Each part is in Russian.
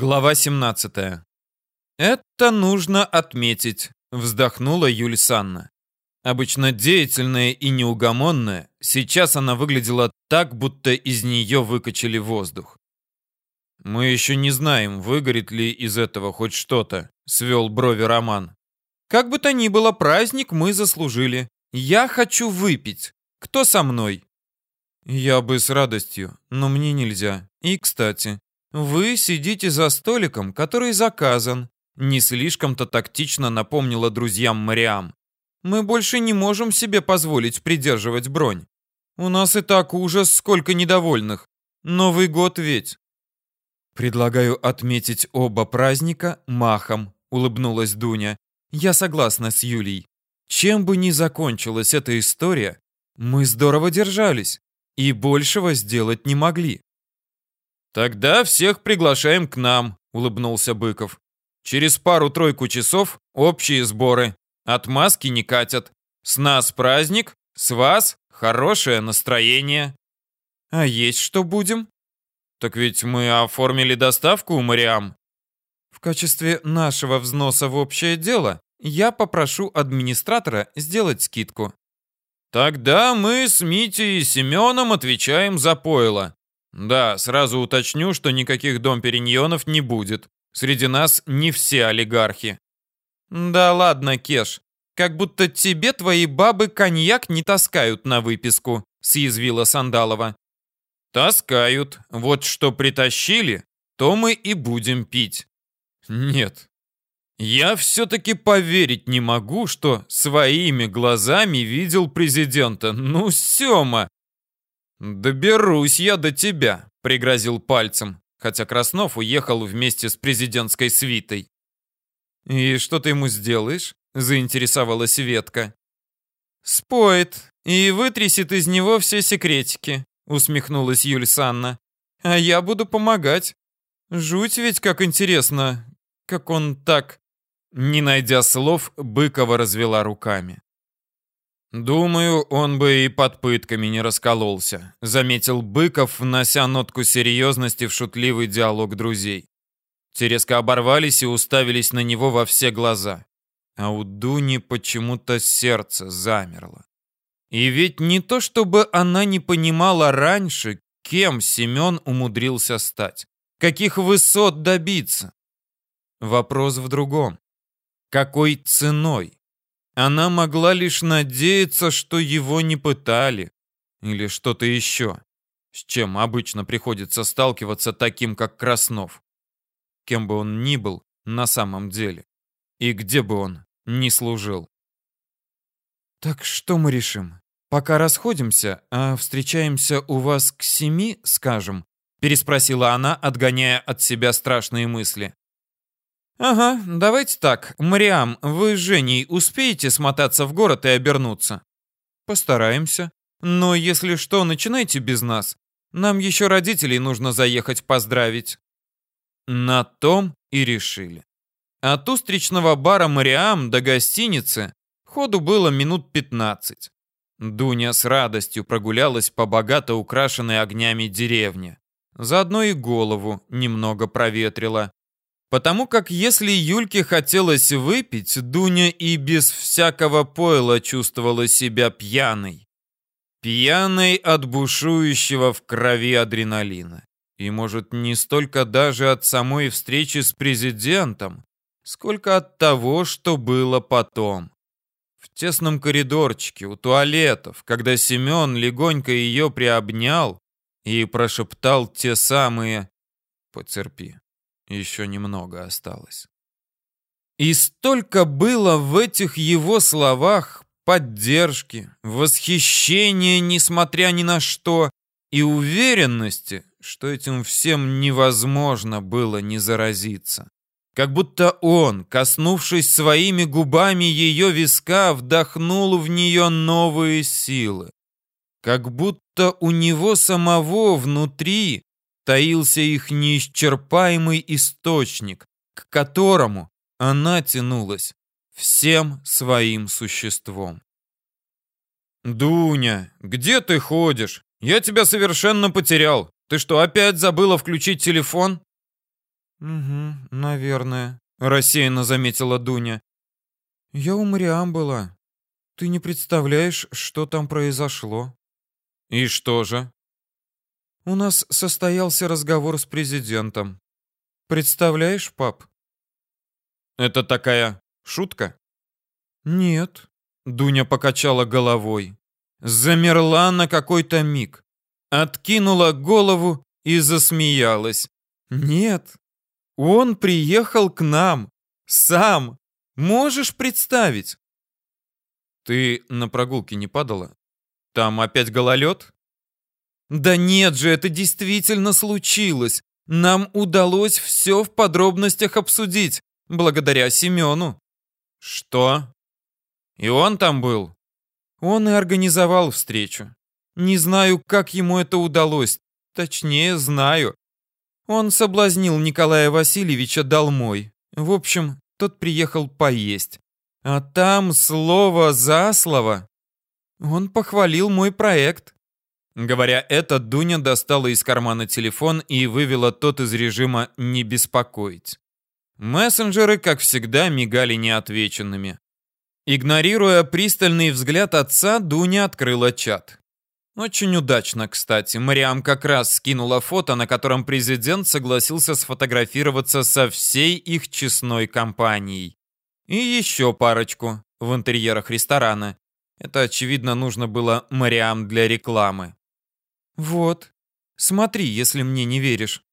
Глава 17. «Это нужно отметить», — вздохнула Юль Санна. Обычно деятельная и неугомонная, сейчас она выглядела так, будто из нее выкачали воздух. «Мы еще не знаем, выгорит ли из этого хоть что-то», — свел брови Роман. «Как бы то ни было, праздник мы заслужили. Я хочу выпить. Кто со мной?» «Я бы с радостью, но мне нельзя. И, кстати, «Вы сидите за столиком, который заказан», — не слишком-то тактично напомнила друзьям Мариам. «Мы больше не можем себе позволить придерживать бронь. У нас и так ужас сколько недовольных. Новый год ведь». «Предлагаю отметить оба праздника махом», — улыбнулась Дуня. «Я согласна с Юлей. Чем бы ни закончилась эта история, мы здорово держались и большего сделать не могли. «Тогда всех приглашаем к нам», — улыбнулся Быков. «Через пару-тройку часов общие сборы. Отмазки не катят. С нас праздник, с вас хорошее настроение». «А есть что будем?» «Так ведь мы оформили доставку у Мариам». «В качестве нашего взноса в общее дело я попрошу администратора сделать скидку». «Тогда мы с Митей и Семеном отвечаем за пойло. Да, сразу уточню, что никаких дом Периньонов не будет. Среди нас не все олигархи. Да ладно, Кеш. Как будто тебе твои бабы коньяк не таскают на выписку, съязвила Сандалова. Таскают. Вот что притащили, то мы и будем пить. Нет. Я все-таки поверить не могу, что своими глазами видел президента. Ну, Сема, «Доберусь я до тебя», — пригрозил пальцем, хотя Краснов уехал вместе с президентской свитой. «И что ты ему сделаешь?» — заинтересовалась Ветка. «Споет и вытрясет из него все секретики», — усмехнулась Юль Санна. «А я буду помогать. Жуть ведь как интересно, как он так...» Не найдя слов, Быкова развела руками. «Думаю, он бы и под пытками не раскололся», — заметил Быков, внося нотку серьезности в шутливый диалог друзей. Те резко оборвались и уставились на него во все глаза. А у Дуни почему-то сердце замерло. И ведь не то, чтобы она не понимала раньше, кем Семен умудрился стать, каких высот добиться. Вопрос в другом. Какой ценой? Она могла лишь надеяться, что его не пытали. Или что-то еще, с чем обычно приходится сталкиваться таким, как Краснов. Кем бы он ни был на самом деле. И где бы он ни служил. «Так что мы решим? Пока расходимся, а встречаемся у вас к семи, скажем?» переспросила она, отгоняя от себя страшные мысли. «Ага, давайте так. Мариам, вы с Женей успеете смотаться в город и обернуться?» «Постараемся. Но если что, начинайте без нас. Нам еще родителей нужно заехать поздравить». На том и решили. От устричного бара Мариам до гостиницы ходу было минут 15. Дуня с радостью прогулялась по богато украшенной огнями деревне. Заодно и голову немного проветрила. Потому как если Юльке хотелось выпить, Дуня и без всякого пойла чувствовала себя пьяной. Пьяной от бушующего в крови адреналина. И, может, не столько даже от самой встречи с президентом, сколько от того, что было потом. В тесном коридорчике у туалетов, когда Семен легонько ее приобнял и прошептал те самые «Потерпи, еще немного осталось. И столько было в этих его словах поддержки, восхищения, несмотря ни на что, и уверенности, что этим всем невозможно было не заразиться. Как будто он, коснувшись своими губами ее виска, вдохнул в нее новые силы. Как будто у него самого внутри таился их неисчерпаемый источник, к которому она тянулась всем своим существом. «Дуня, где ты ходишь? Я тебя совершенно потерял. Ты что, опять забыла включить телефон?» Угу, наверное, рассеянно заметила Дуня. Я у Мариам была. Ты не представляешь, что там произошло. И что же? У нас состоялся разговор с президентом. Представляешь, пап? Это такая шутка? Нет. Дуня покачала головой. Замерла на какой-то миг. Откинула голову и засмеялась. Нет. Он приехал к нам. Сам. Можешь представить? Ты на прогулке не падала? Там опять гололед? Да нет же, это действительно случилось. Нам удалось все в подробностях обсудить, благодаря Семену. Что? И он там был? Он и организовал встречу. Не знаю, как ему это удалось. Точнее, знаю. Он соблазнил Николая Васильевича Долмой. В общем, тот приехал поесть. А там слово за слово. Он похвалил мой проект. Говоря это, Дуня достала из кармана телефон и вывела тот из режима «не беспокоить». Мессенджеры, как всегда, мигали неотвеченными. Игнорируя пристальный взгляд отца, Дуня открыла чат. Очень удачно, кстати. Мариам как раз скинула фото, на котором президент согласился сфотографироваться со всей их честной компанией. И еще парочку в интерьерах ресторана. Это, очевидно, нужно было Мариам для рекламы. «Вот, смотри, если мне не веришь».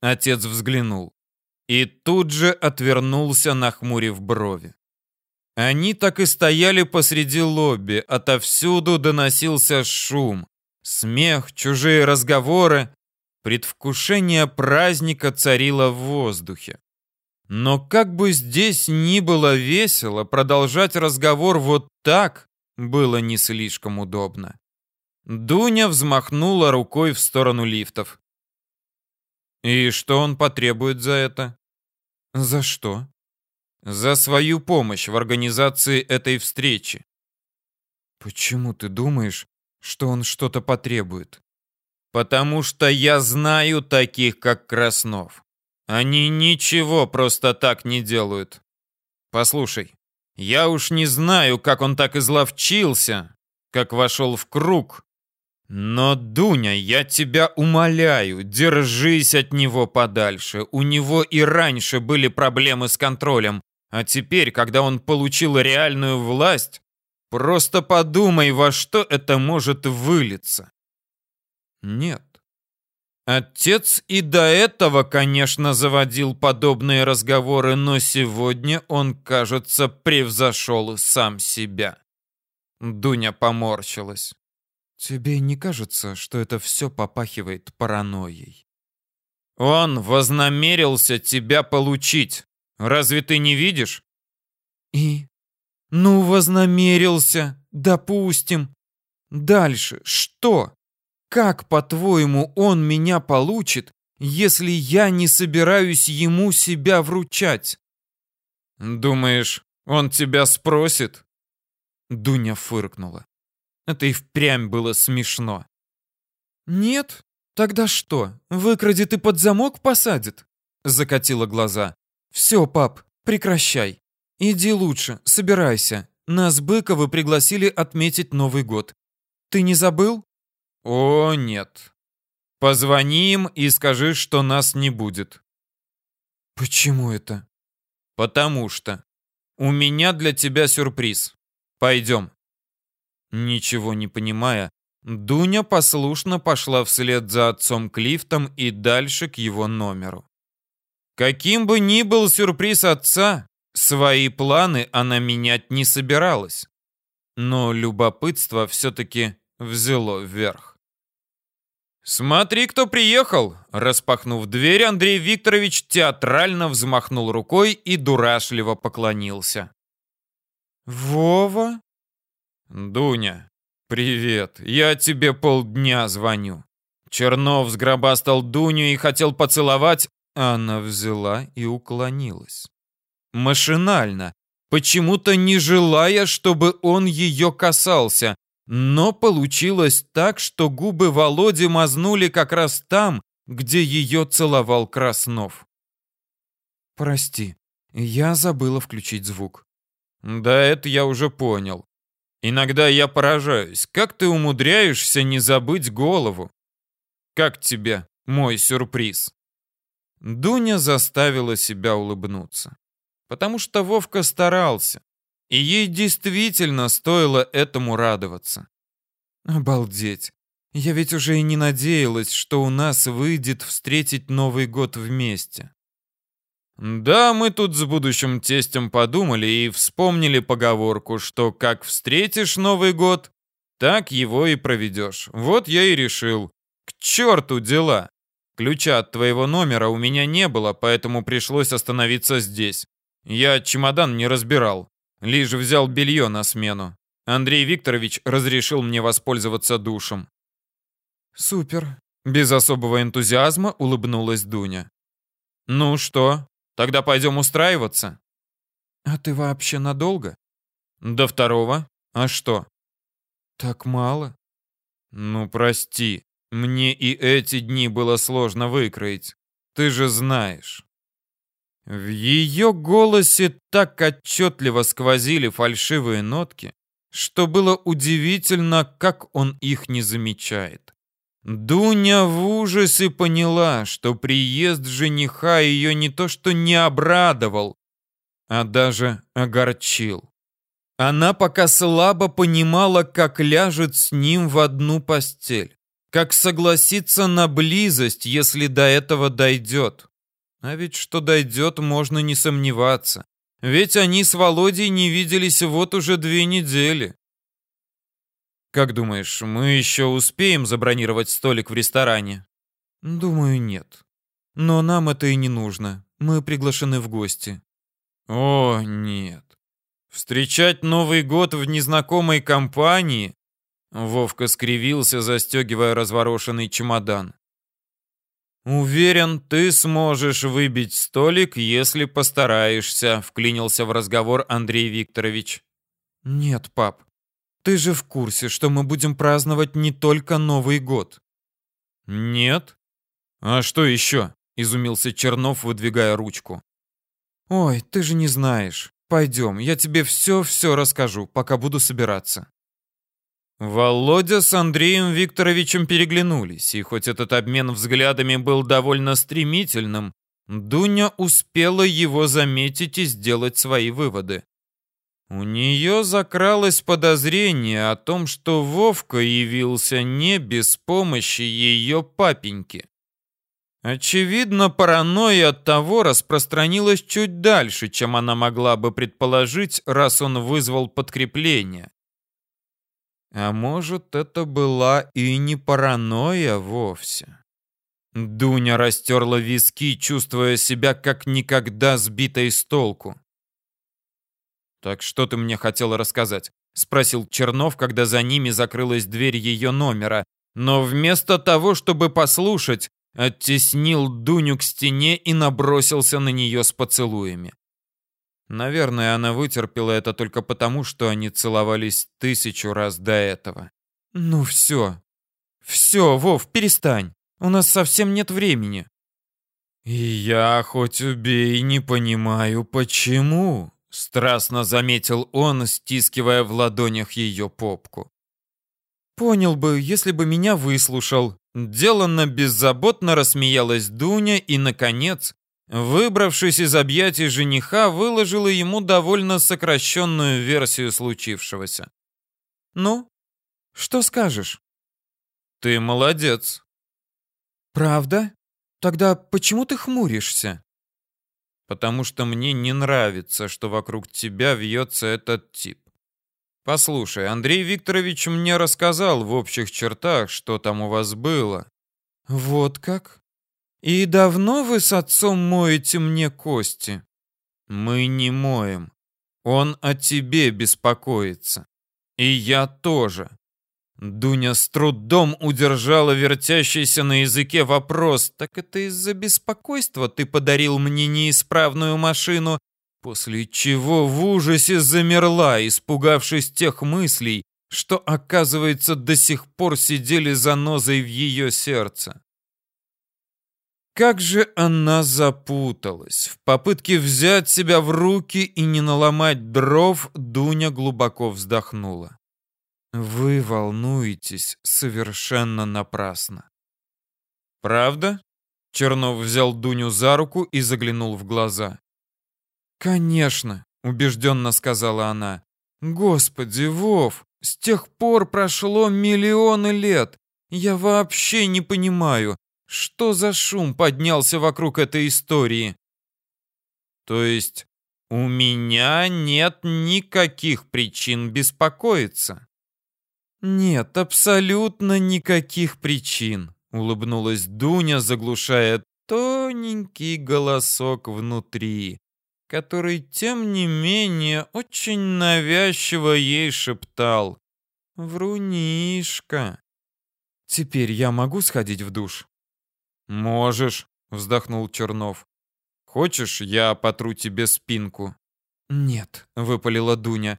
Отец взглянул и тут же отвернулся, нахмурив брови. Они так и стояли посреди лобби, отовсюду доносился шум, смех, чужие разговоры, предвкушение праздника царило в воздухе. Но как бы здесь ни было весело, продолжать разговор вот так было не слишком удобно. Дуня взмахнула рукой в сторону лифтов. «И что он потребует за это?» «За что?» «За свою помощь в организации этой встречи». «Почему ты думаешь, что он что-то потребует?» «Потому что я знаю таких, как Краснов. Они ничего просто так не делают. Послушай, я уж не знаю, как он так изловчился, как вошел в круг. Но, Дуня, я тебя умоляю, держись от него подальше. У него и раньше были проблемы с контролем. А теперь, когда он получил реальную власть, просто подумай, во что это может вылиться. Нет. Отец и до этого, конечно, заводил подобные разговоры, но сегодня он, кажется, превзошел сам себя. Дуня поморщилась. Тебе не кажется, что это все попахивает паранойей? Он вознамерился тебя получить. Разве ты не видишь? И? Ну, вознамерился, допустим. Дальше что? Как, по-твоему, он меня получит, если я не собираюсь ему себя вручать? Думаешь, он тебя спросит? Дуня фыркнула. Это и впрямь было смешно. Нет? Тогда что, выкрадет и под замок посадит? Закатила глаза. Все, пап, прекращай. Иди лучше, собирайся. Нас Быковы пригласили отметить Новый год. Ты не забыл? О, нет. Позвони им и скажи, что нас не будет. Почему это? Потому что. У меня для тебя сюрприз. Пойдем. Ничего не понимая, Дуня послушно пошла вслед за отцом к лифтам и дальше к его номеру. Каким бы ни был сюрприз отца, свои планы она менять не собиралась. Но любопытство все-таки взяло вверх. «Смотри, кто приехал!» Распахнув дверь, Андрей Викторович театрально взмахнул рукой и дурашливо поклонился. «Вова?» «Дуня, привет. Я тебе полдня звоню». Чернов сгробастал Дуню и хотел поцеловать, а она взяла и уклонилась. Машинально, почему-то не желая, чтобы он ее касался, но получилось так, что губы Володи мазнули как раз там, где ее целовал Краснов. Прости, я забыла включить звук. Да это я уже понял. Иногда я поражаюсь, как ты умудряешься не забыть голову. Как тебе мой сюрприз? Дуня заставила себя улыбнуться. Потому что Вовка старался, и ей действительно стоило этому радоваться. Обалдеть. Я ведь уже и не надеялась, что у нас выйдет встретить Новый год вместе. Да, мы тут с будущим тестем подумали и вспомнили поговорку, что как встретишь Новый год, так его и проведешь. Вот я и решил. К черту дела. Ключа от твоего номера у меня не было, поэтому пришлось остановиться здесь. Я чемодан не разбирал, лишь взял белье на смену. Андрей Викторович разрешил мне воспользоваться душем. Супер. Без особого энтузиазма улыбнулась Дуня. Ну что, Тогда пойдем устраиваться. А ты вообще надолго? До второго. А что? Так мало. Ну, прости. Мне и эти дни было сложно выкроить. Ты же знаешь. В ее голосе так отчетливо сквозили фальшивые нотки, что было удивительно, как он их не замечает. Дуня в ужасе поняла, что приезд жениха ее не то что не обрадовал, а даже огорчил. Она пока слабо понимала, как ляжет с ним в одну постель, как согласиться на близость, если до этого дойдет. А ведь что дойдет, можно не сомневаться. Ведь они с Володей не виделись вот уже две недели. Как думаешь, мы еще успеем забронировать столик в ресторане? Думаю, нет. Но нам это и не нужно. Мы приглашены в гости. О, нет. Встречать Новый год в незнакомой компании? Вовка скривился, застегивая разворошенный чемодан. «Уверен, ты сможешь выбить столик, если постараешься», — вклинился в разговор Андрей Викторович. «Нет, пап, ты же в курсе, что мы будем праздновать не только Новый год. Нет? А что еще? Изумился Чернов, выдвигая ручку. Ой, ты же не знаешь. Пойдем, я тебе все-все расскажу, пока буду собираться. Володя с Андреем Викторовичем переглянулись, и хоть этот обмен взглядами был довольно стремительным, Дуня успела его заметить и сделать свои выводы. У нее закралось подозрение о том, что Вовка явился не без помощи ее папеньки. Очевидно, паранойя от того распространилась чуть дальше, чем она могла бы предположить, раз он вызвал подкрепление. А может, это была и не паранойя вовсе. Дуня растерла виски, чувствуя себя как никогда сбитой с толку. «Так что ты мне хотела рассказать?» — спросил Чернов, когда за ними закрылась дверь ее номера. Но вместо того, чтобы послушать, оттеснил Дуню к стене и набросился на нее с поцелуями. Наверное, она вытерпела это только потому, что они целовались тысячу раз до этого. «Ну все. Все, Вов, перестань. У нас совсем нет времени». «И я, хоть убей, не понимаю, почему», Страстно заметил он, стискивая в ладонях ее попку. Понял бы, если бы меня выслушал. Деланно беззаботно рассмеялась Дуня и, наконец, выбравшись из объятий жениха, выложила ему довольно сокращенную версию случившегося. «Ну, что скажешь?» «Ты молодец». «Правда? Тогда почему ты хмуришься?» Потому что мне не нравится, что вокруг тебя вьется этот тип. Послушай, Андрей Викторович мне рассказал в общих чертах, что там у вас было. Вот как? И давно вы с отцом моете мне кости? Мы не моем. Он о тебе беспокоится. И я тоже. Дуня с трудом удержала вертящийся на языке вопрос. «Так это из-за беспокойства ты подарил мне неисправную машину?» После чего в ужасе замерла, испугавшись тех мыслей, что, оказывается, до сих пор сидели занозой в ее сердце. как же она запуталась. В попытке взять себя в руки и не наломать дров, Дуня глубоко вздохнула. Вы волнуетесь совершенно напрасно. Правда? Чернов взял Дуню за руку и заглянул в глаза. Конечно, убежденно сказала она. Господи, Вов, с тех пор прошло миллионы лет. Я вообще не понимаю, что за шум поднялся вокруг этой истории. То есть у меня нет никаких причин беспокоиться. Нет, абсолютно никаких причин, улыбнулась Дуня, заглушая тоненький голосок внутри который, тем не менее, очень навязчиво ей шептал. «Врунишка!» «Теперь я могу сходить в душ?» «Можешь», — вздохнул Чернов. «Хочешь, я потру тебе спинку?» «Нет», — выпалила Дуня.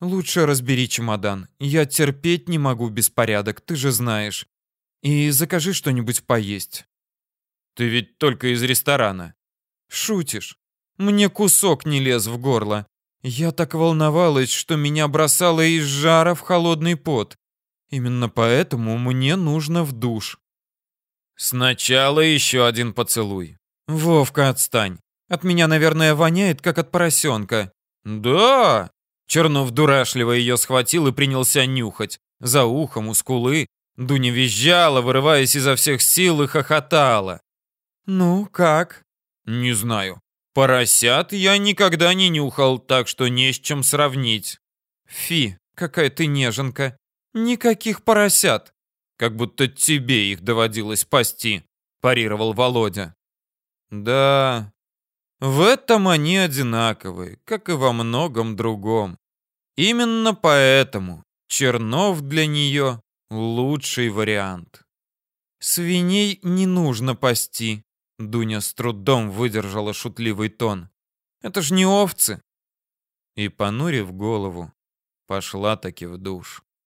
«Лучше разбери чемодан. Я терпеть не могу беспорядок, ты же знаешь. И закажи что-нибудь поесть». «Ты ведь только из ресторана». «Шутишь. Мне кусок не лез в горло. Я так волновалась, что меня бросало из жара в холодный пот. Именно поэтому мне нужно в душ. Сначала еще один поцелуй. Вовка, отстань. От меня, наверное, воняет, как от поросенка. Да! Чернов дурашливо ее схватил и принялся нюхать. За ухом, у скулы. Дуня визжала, вырываясь изо всех сил и хохотала. «Ну, как?» «Не знаю. Поросят я никогда не нюхал, так что не с чем сравнить. Фи, какая ты неженка. Никаких поросят. Как будто тебе их доводилось пасти, парировал Володя. Да, в этом они одинаковые, как и во многом другом. Именно поэтому Чернов для нее лучший вариант. Свиней не нужно пасти, Дуня с трудом выдержала шутливый тон. «Это ж не овцы!» И, понурив голову, пошла таки в душ.